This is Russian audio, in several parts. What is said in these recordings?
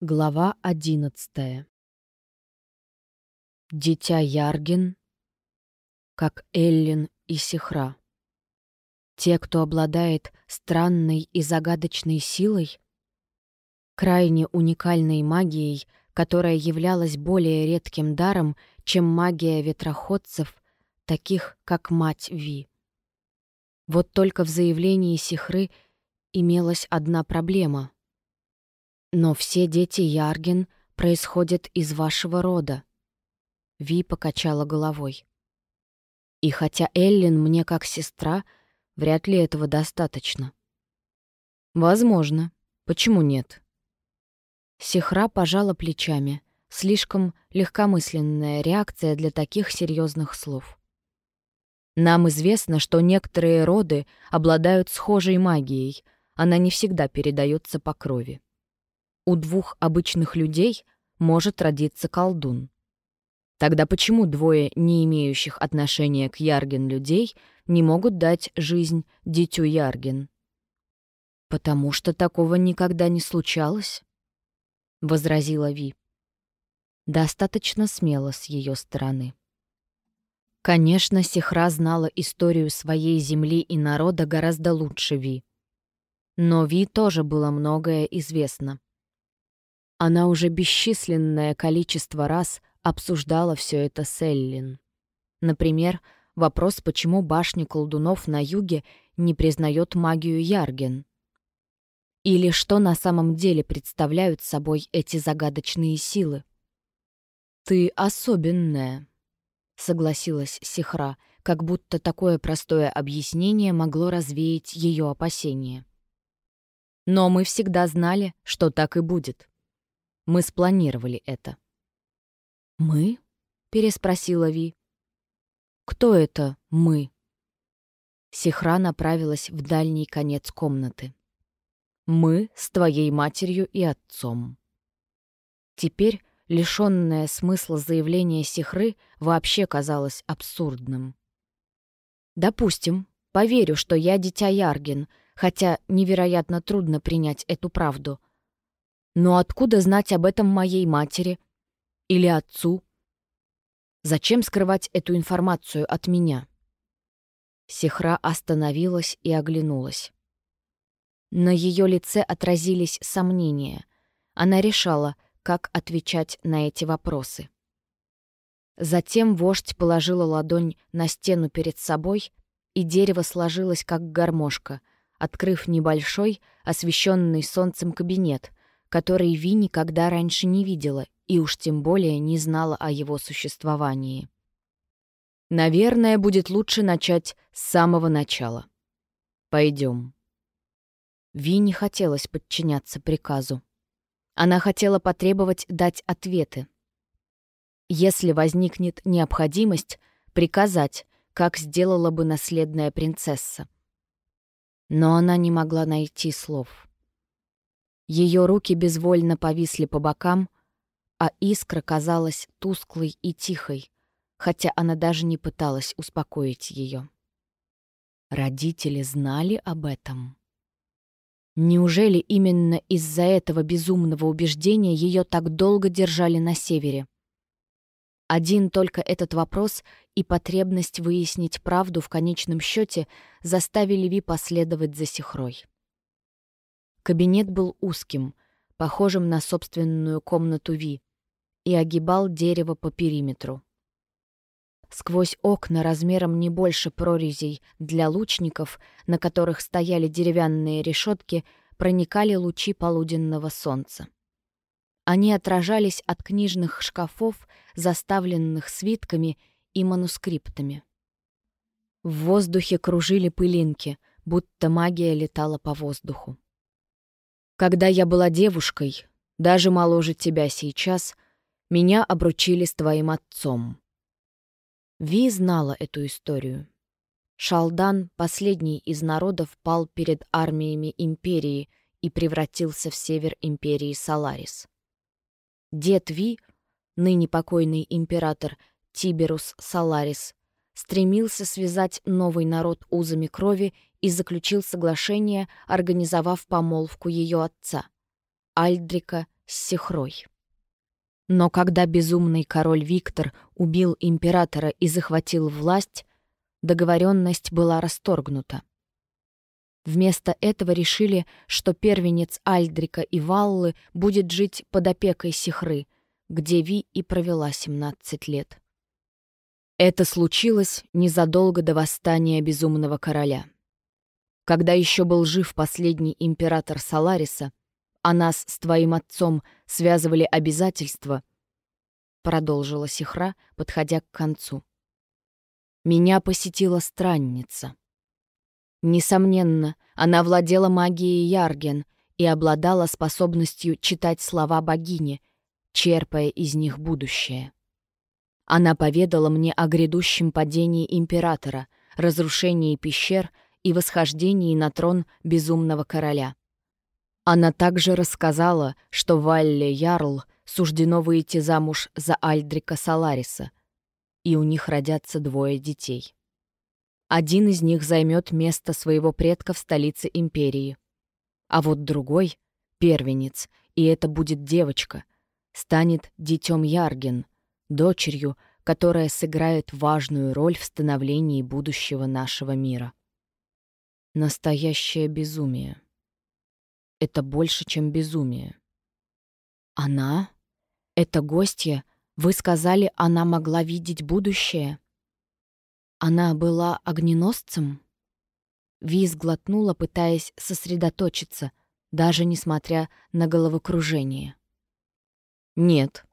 Глава одиннадцатая Дитя Ярген, как Эллин и Сихра. Те, кто обладает странной и загадочной силой, крайне уникальной магией, которая являлась более редким даром, чем магия ветроходцев, таких как мать Ви. Вот только в заявлении Сихры имелась одна проблема — но все дети Ярген происходят из вашего рода. Ви покачала головой. И хотя Эллен мне как сестра, вряд ли этого достаточно. Возможно. Почему нет? Сихра пожала плечами. Слишком легкомысленная реакция для таких серьезных слов. Нам известно, что некоторые роды обладают схожей магией. Она не всегда передается по крови у двух обычных людей может родиться колдун. Тогда почему двое не имеющих отношения к Ярген людей не могут дать жизнь дитю Ярген? «Потому что такого никогда не случалось», — возразила Ви. Достаточно смело с ее стороны. Конечно, Сихра знала историю своей земли и народа гораздо лучше Ви. Но Ви тоже было многое известно. Она уже бесчисленное количество раз обсуждала все это с Эллин. Например, вопрос, почему башня колдунов на юге не признает магию Ярген. Или что на самом деле представляют собой эти загадочные силы. «Ты особенная», — согласилась Сихра, как будто такое простое объяснение могло развеять ее опасения. «Но мы всегда знали, что так и будет». Мы спланировали это. «Мы?» — переспросила Ви. «Кто это «мы»?» Сихра направилась в дальний конец комнаты. «Мы с твоей матерью и отцом». Теперь лишённое смысла заявление Сихры вообще казалось абсурдным. «Допустим, поверю, что я дитя Ярген, хотя невероятно трудно принять эту правду. Но откуда знать об этом моей матери? Или отцу? Зачем скрывать эту информацию от меня? Сихра остановилась и оглянулась. На ее лице отразились сомнения. Она решала, как отвечать на эти вопросы. Затем вождь положила ладонь на стену перед собой, и дерево сложилось как гармошка, открыв небольшой, освещенный солнцем кабинет, который Ви никогда раньше не видела и уж тем более не знала о его существовании. «Наверное, будет лучше начать с самого начала. Пойдем». Ви не хотелось подчиняться приказу. Она хотела потребовать дать ответы. Если возникнет необходимость, приказать, как сделала бы наследная принцесса. Но она не могла найти слов. Ее руки безвольно повисли по бокам, а искра казалась тусклой и тихой, хотя она даже не пыталась успокоить ее. Родители знали об этом. Неужели именно из-за этого безумного убеждения ее так долго держали на севере? Один только этот вопрос и потребность выяснить правду в конечном счете заставили Ви последовать за Сихрой. Кабинет был узким, похожим на собственную комнату Ви, и огибал дерево по периметру. Сквозь окна размером не больше прорезей для лучников, на которых стояли деревянные решетки, проникали лучи полуденного солнца. Они отражались от книжных шкафов, заставленных свитками и манускриптами. В воздухе кружили пылинки, будто магия летала по воздуху. Когда я была девушкой, даже моложе тебя сейчас, меня обручили с твоим отцом. Ви знала эту историю. Шалдан, последний из народов, пал перед армиями Империи и превратился в север Империи Саларис. Дед Ви, ныне покойный император Тиберус Саларис, стремился связать новый народ узами крови и заключил соглашение, организовав помолвку ее отца, Альдрика с Сихрой. Но когда безумный король Виктор убил императора и захватил власть, договоренность была расторгнута. Вместо этого решили, что первенец Альдрика и Валлы будет жить под опекой Сихры, где Ви и провела 17 лет. Это случилось незадолго до восстания Безумного Короля. Когда еще был жив последний император Салариса, а нас с твоим отцом связывали обязательства, продолжила Сихра, подходя к концу. Меня посетила странница. Несомненно, она владела магией Ярген и обладала способностью читать слова богини, черпая из них будущее. Она поведала мне о грядущем падении императора, разрушении пещер и восхождении на трон безумного короля. Она также рассказала, что Валле Ярл суждено выйти замуж за Альдрика Салариса, и у них родятся двое детей. Один из них займет место своего предка в столице империи. А вот другой — первенец, и это будет девочка, станет детем Ярген — дочерью, которая сыграет важную роль в становлении будущего нашего мира. Настоящее безумие. Это больше, чем безумие. Она? Это гостья? Вы сказали, она могла видеть будущее? Она была огненосцем? Виз глотнула, пытаясь сосредоточиться, даже несмотря на головокружение. «Нет»,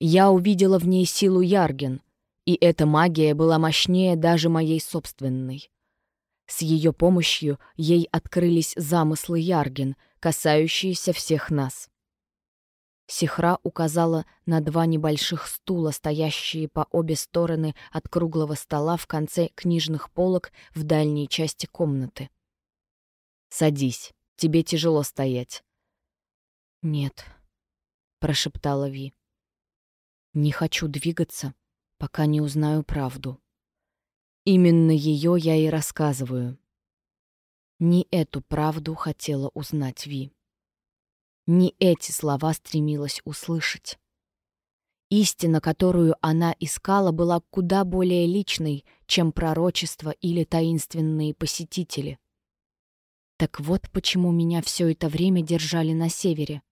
я увидела в ней силу Ярген, и эта магия была мощнее даже моей собственной. С ее помощью ей открылись замыслы Ярген, касающиеся всех нас. Сихра указала на два небольших стула, стоящие по обе стороны от круглого стола в конце книжных полок в дальней части комнаты. «Садись, тебе тяжело стоять». «Нет», — прошептала Ви. Не хочу двигаться, пока не узнаю правду. Именно ее я и рассказываю. Не эту правду хотела узнать Ви. Не эти слова стремилась услышать. Истина, которую она искала, была куда более личной, чем пророчество или таинственные посетители. Так вот почему меня все это время держали на севере.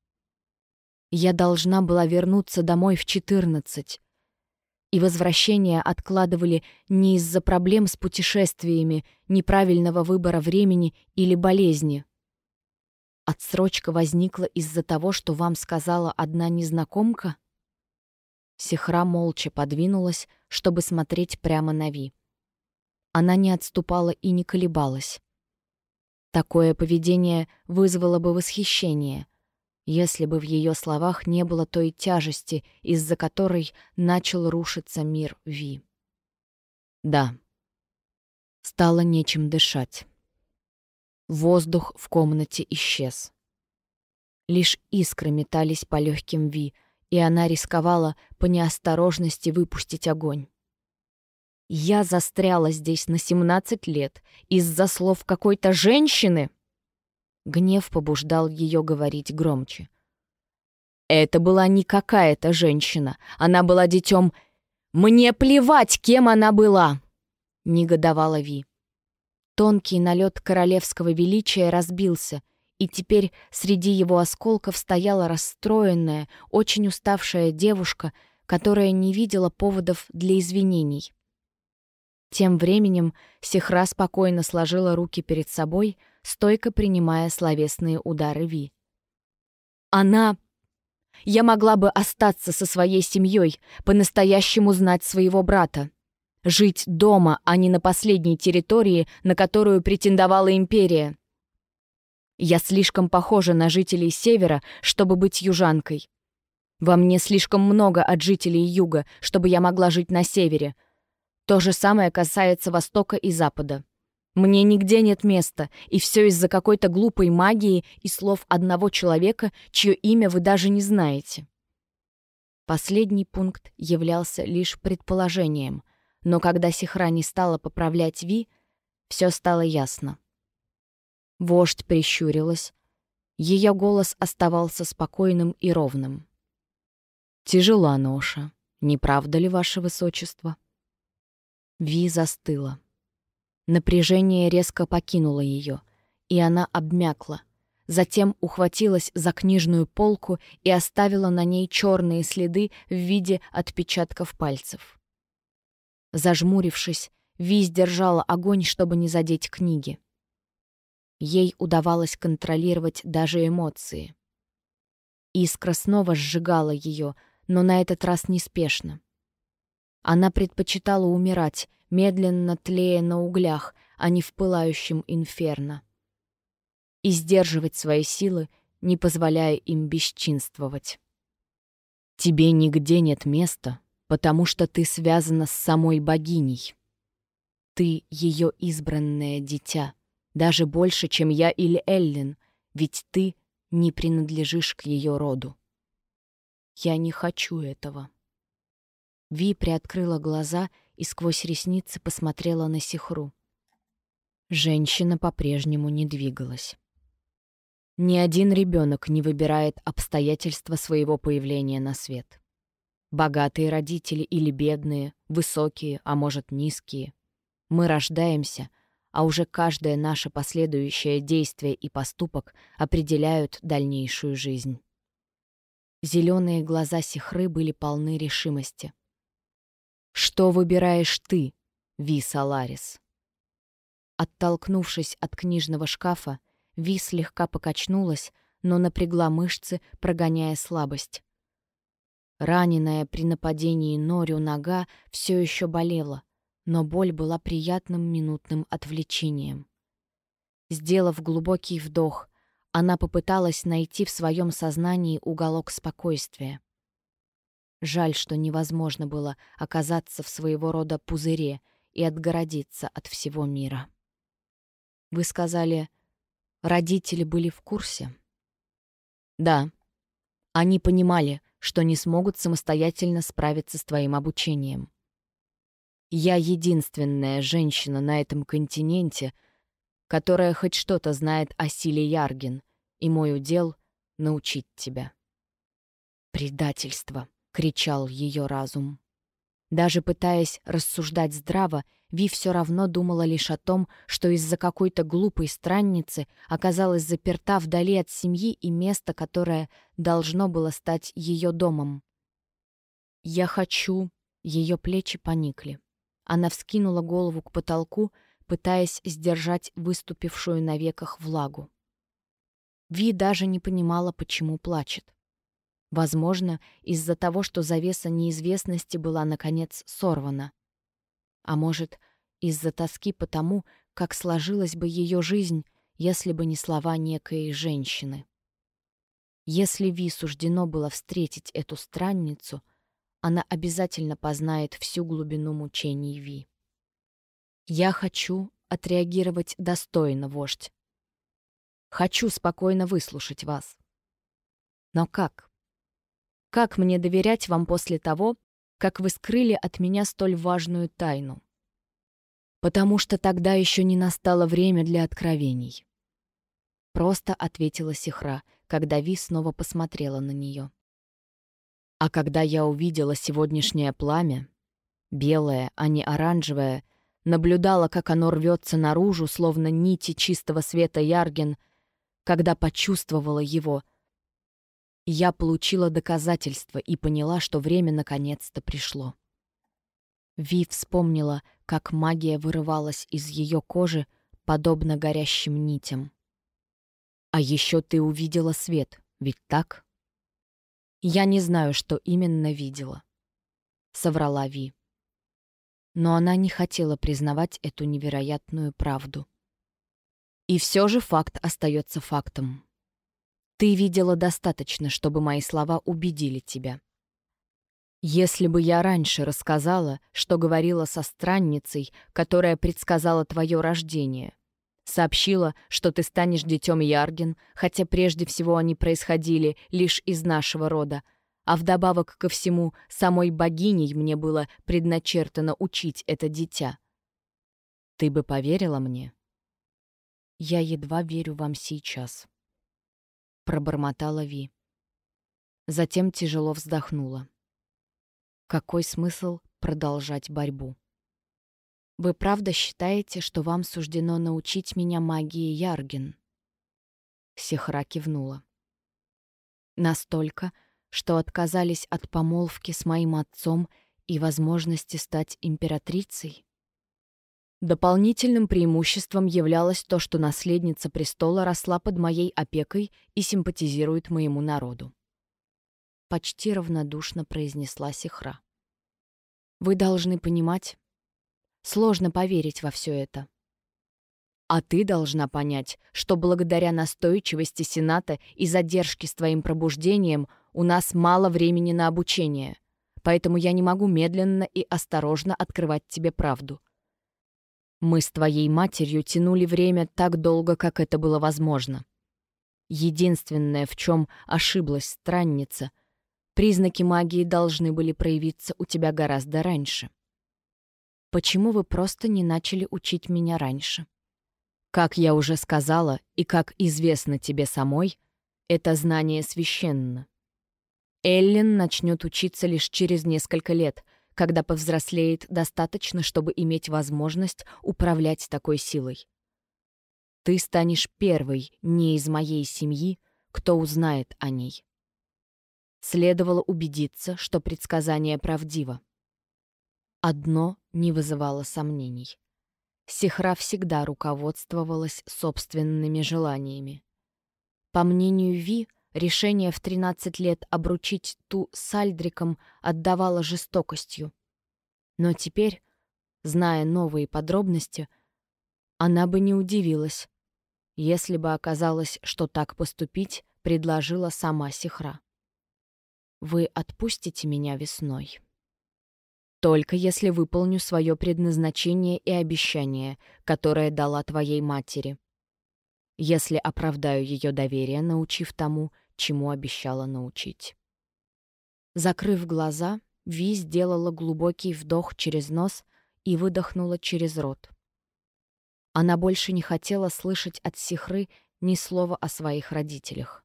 Я должна была вернуться домой в 14. И возвращение откладывали не из-за проблем с путешествиями, неправильного выбора времени или болезни. Отсрочка возникла из-за того, что вам сказала одна незнакомка? Сехра молча подвинулась, чтобы смотреть прямо на Ви. Она не отступала и не колебалась. Такое поведение вызвало бы восхищение — если бы в ее словах не было той тяжести, из-за которой начал рушиться мир Ви. Да. Стало нечем дышать. Воздух в комнате исчез. Лишь искры метались по легким Ви, и она рисковала по неосторожности выпустить огонь. Я застряла здесь на 17 лет из-за слов какой-то женщины. Гнев побуждал ее говорить громче. Это была не какая-то женщина. Она была детем. «Мне плевать, кем она была!» — негодовала Ви. Тонкий налет королевского величия разбился, и теперь среди его осколков стояла расстроенная, очень уставшая девушка, которая не видела поводов для извинений. Тем временем Сехра спокойно сложила руки перед собой — стойко принимая словесные удары Ви. «Она... Я могла бы остаться со своей семьей, по-настоящему знать своего брата. Жить дома, а не на последней территории, на которую претендовала империя. Я слишком похожа на жителей Севера, чтобы быть южанкой. Во мне слишком много от жителей Юга, чтобы я могла жить на Севере. То же самое касается Востока и Запада. Мне нигде нет места, и все из-за какой-то глупой магии и слов одного человека, чье имя вы даже не знаете. Последний пункт являлся лишь предположением, но когда Сихра не стала поправлять Ви, все стало ясно. Вождь прищурилась, Ее голос оставался спокойным и ровным. «Тяжела ноша, не правда ли, ваше высочество?» Ви застыла. Напряжение резко покинуло ее, и она обмякла. Затем ухватилась за книжную полку и оставила на ней черные следы в виде отпечатков пальцев. Зажмурившись, Ви сдержала огонь, чтобы не задеть книги. Ей удавалось контролировать даже эмоции. Искра снова сжигала ее, но на этот раз неспешно. Она предпочитала умирать, медленно тлея на углях, а не в пылающем инферно. И сдерживать свои силы, не позволяя им бесчинствовать. «Тебе нигде нет места, потому что ты связана с самой богиней. Ты — ее избранное дитя, даже больше, чем я или Эллен, ведь ты не принадлежишь к ее роду. Я не хочу этого». Ви приоткрыла глаза и сквозь ресницы посмотрела на Сихру. Женщина по-прежнему не двигалась. Ни один ребенок не выбирает обстоятельства своего появления на свет. Богатые родители или бедные, высокие, а может низкие. Мы рождаемся, а уже каждое наше последующее действие и поступок определяют дальнейшую жизнь. Зеленые глаза Сихры были полны решимости — что выбираешь ты, Ви Саларис? Оттолкнувшись от книжного шкафа, Ви слегка покачнулась, но напрягла мышцы, прогоняя слабость. Раненая при нападении Норю нога все еще болела, но боль была приятным минутным отвлечением. Сделав глубокий вдох, она попыталась найти в своем сознании уголок спокойствия. Жаль, что невозможно было оказаться в своего рода пузыре и отгородиться от всего мира. Вы сказали, родители были в курсе? Да. Они понимали, что не смогут самостоятельно справиться с твоим обучением. Я единственная женщина на этом континенте, которая хоть что-то знает о силе Яргин, и мой удел — научить тебя. Предательство кричал ее разум. Даже пытаясь рассуждать здраво, Ви все равно думала лишь о том, что из-за какой-то глупой странницы оказалась заперта вдали от семьи и места, которое должно было стать ее домом. «Я хочу...» Ее плечи поникли. Она вскинула голову к потолку, пытаясь сдержать выступившую на веках влагу. Ви даже не понимала, почему плачет. Возможно, из-за того, что завеса неизвестности была, наконец, сорвана. А может, из-за тоски по тому, как сложилась бы ее жизнь, если бы не слова некой женщины. Если Ви суждено было встретить эту странницу, она обязательно познает всю глубину мучений Ви. «Я хочу отреагировать достойно, вождь. Хочу спокойно выслушать вас. Но как?» Как мне доверять вам после того, как вы скрыли от меня столь важную тайну? Потому что тогда еще не настало время для откровений. Просто ответила Сихра, когда Ви снова посмотрела на нее. А когда я увидела сегодняшнее пламя, белое, а не оранжевое, наблюдала, как оно рвется наружу, словно нити чистого света Ярген, когда почувствовала его — я получила доказательства и поняла, что время наконец-то пришло. Ви вспомнила, как магия вырывалась из ее кожи, подобно горящим нитям. «А еще ты увидела свет, ведь так?» «Я не знаю, что именно видела», — соврала Ви. Но она не хотела признавать эту невероятную правду. И все же факт остается фактом. Ты видела достаточно, чтобы мои слова убедили тебя. Если бы я раньше рассказала, что говорила со странницей, которая предсказала твое рождение, сообщила, что ты станешь детем Ярген, хотя прежде всего они происходили лишь из нашего рода, а вдобавок ко всему самой богиней мне было предначертано учить это дитя. Ты бы поверила мне? Я едва верю вам сейчас. Пробормотала Ви. Затем тяжело вздохнула. Какой смысл продолжать борьбу? Вы правда считаете, что вам суждено научить меня магии Ярген? Сихра кивнула. Настолько, что отказались от помолвки с моим отцом и возможности стать императрицей? Дополнительным преимуществом являлось то, что наследница престола росла под моей опекой и симпатизирует моему народу. Почти равнодушно произнесла Сихра. «Вы должны понимать, сложно поверить во все это. А ты должна понять, что благодаря настойчивости Сената и задержке с твоим пробуждением у нас мало времени на обучение, поэтому я не могу медленно и осторожно открывать тебе правду. Мы с твоей матерью тянули время так долго, как это было возможно. Единственное, в чем ошиблась странница, признаки магии должны были проявиться у тебя гораздо раньше. Почему вы просто не начали учить меня раньше? Как я уже сказала, и как известно тебе самой, это знание священно. Эллен начнет учиться лишь через несколько лет, когда повзрослеет достаточно, чтобы иметь возможность управлять такой силой. Ты станешь первой не из моей семьи, кто узнает о ней. Следовало убедиться, что предсказание правдиво. Одно не вызывало сомнений. Сихра всегда руководствовалась собственными желаниями. По мнению Ви, Решение в 13 лет обручить ту с Альдриком отдавало жестокостью. Но теперь, зная новые подробности, она бы не удивилась, если бы оказалось, что так поступить предложила сама Сихра. «Вы отпустите меня весной?» «Только если выполню свое предназначение и обещание, которое дала твоей матери. Если оправдаю ее доверие, научив тому, чему обещала научить. Закрыв глаза, Ви сделала глубокий вдох через нос и выдохнула через рот. Она больше не хотела слышать от Сихры ни слова о своих родителях.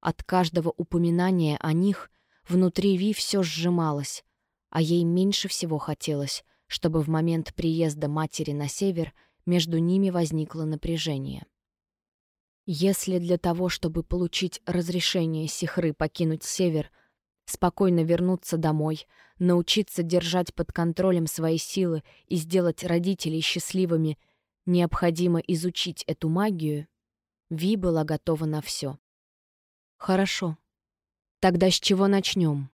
От каждого упоминания о них внутри Ви все сжималось, а ей меньше всего хотелось, чтобы в момент приезда матери на север между ними возникло напряжение. Если для того, чтобы получить разрешение Сихры покинуть Север, спокойно вернуться домой, научиться держать под контролем свои силы и сделать родителей счастливыми, необходимо изучить эту магию, Ви была готова на все. «Хорошо. Тогда с чего начнем?»